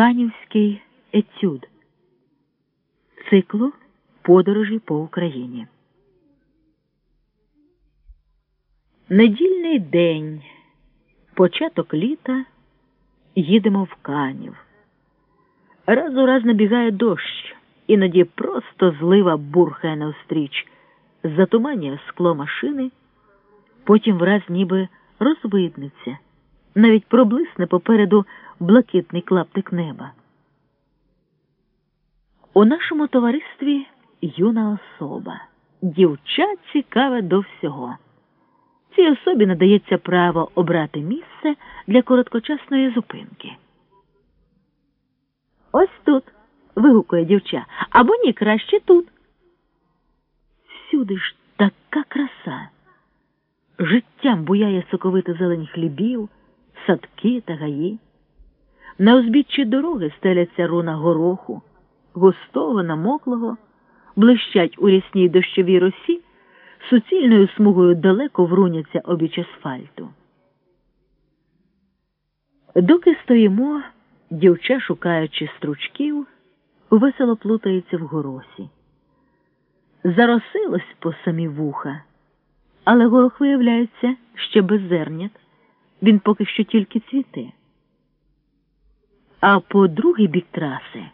Канівський етюд циклу Подорожі по Україні. Недільний день, початок літа, їдемо в Канів. Раз у раз набігає дощ, іноді просто злива бурхає навстріч, затуманює скло машини, потім враз ніби розвиднеться, навіть проблисне попереду блакитний клаптик неба. У нашому товаристві юна особа, дівча цікаве до всього. Цій особі надається право обрати місце для короткочасної зупинки. Ось тут. вигукує дівча, або ні, краще тут. Всюди ж така краса. Життям буяє соковита зелень хлібів, садки та гаї. На узбіччі дороги стеляться руна гороху, густого, намоклого, блищать у рясній дощовій росі, суцільною смугою далеко вруняться обіч асфальту. Доки стоїмо, дівча, шукаючи стручків, весело плутається в горосі. Заросилось по самі вуха, але горох виявляється ще без зернят. Він поки що тільки цвіте. А по другий бік траси,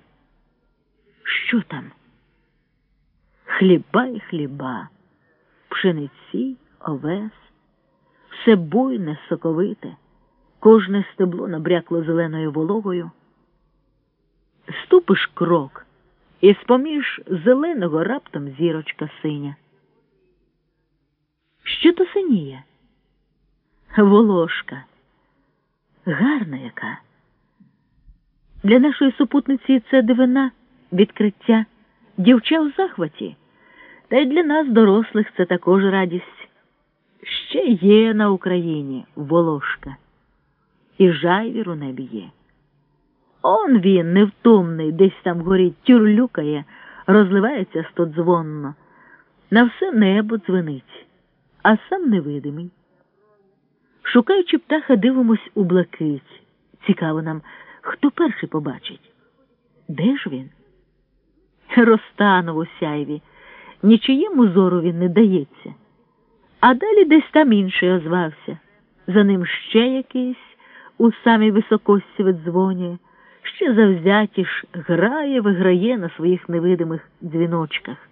що там? Хліба і хліба, пшениці, овес, все буйне, соковите, кожне стебло набрякло зеленою вологою. Ступиш крок, і з-поміж зеленого раптом зірочка синя. Що то синіє? Волошка. Гарна яка. Для нашої супутниці це дивина, відкриття, дівча в захваті. Та й для нас, дорослих, це також радість. Ще є на Україні волошка, і жайвір у небі є. Он він, невтомний, десь там горить, тюрлюкає, розливається стодзвонно. На все небо дзвенить, а сам невидимий. Шукаючи птаха, дивимось у блакить. Цікаво нам, хто перший побачить. Де ж він? Розтанув у сяйві. Нічиєму зору він не дається. А далі десь там інший озвався. За ним ще якийсь у самій високості видзвонює, ще завзятіш грає, виграє на своїх невидимих дзвіночках.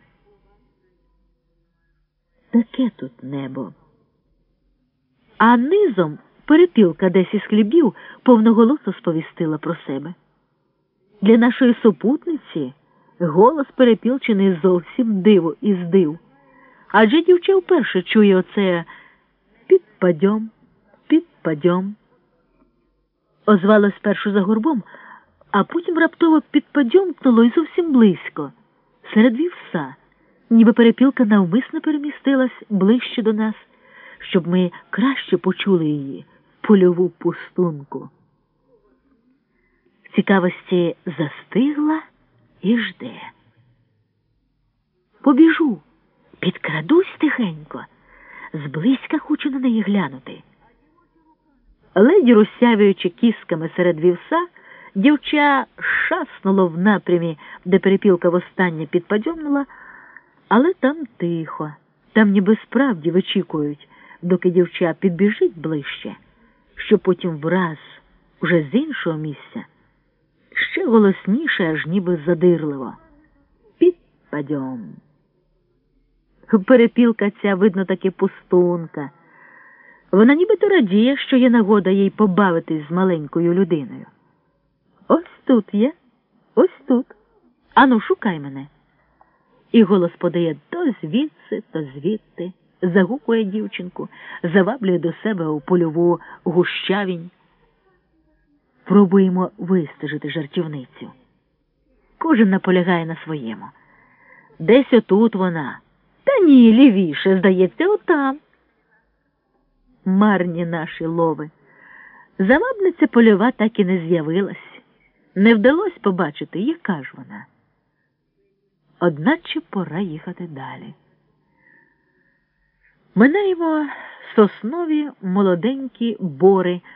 Таке тут небо. А низом перепілка десь із хлібів повноголосо сповістила про себе. Для нашої супутниці голос перепілчений зовсім диво і здив. Адже дівча вперше чує оце підпадьом, підпадьом. Озвалось спершу за горбом, а потім раптово підпадьомкнуло і зовсім близько, серед вівса, ніби перепілка навмисно перемістилась ближче до нас щоб ми краще почули її польову пустунку. В цікавості застигла і жде. Побіжу, підкрадусь тихенько, зблизька хочу на неї глянути. Леді, розсявуючи кісками серед вівса, дівча шаснуло в напрямі, де перепілка востаннє підпадьомнула, але там тихо, там ніби справді вичікують доки дівча підбіжить ближче, щоб потім враз, уже з іншого місця, ще голосніше, аж ніби задирливо. Підпадьом. Перепілка ця, видно, таки пустунка. Вона нібито радіє, що є нагода їй побавитись з маленькою людиною. Ось тут є, ось тут. Ану, шукай мене. І голос подає то звідси, то звідти загукує дівчинку, заваблює до себе у польову гущавінь. Пробуємо вистежити жартівницю. Кожен наполягає на своєму. Десь отут вона. Та ні, лівіше, здається, отам. Марні наші лови. Завабниця польова так і не з'явилась. Не вдалося побачити, яка ж вона. Одначе пора їхати далі. Минаємо соснові молоденькі бори.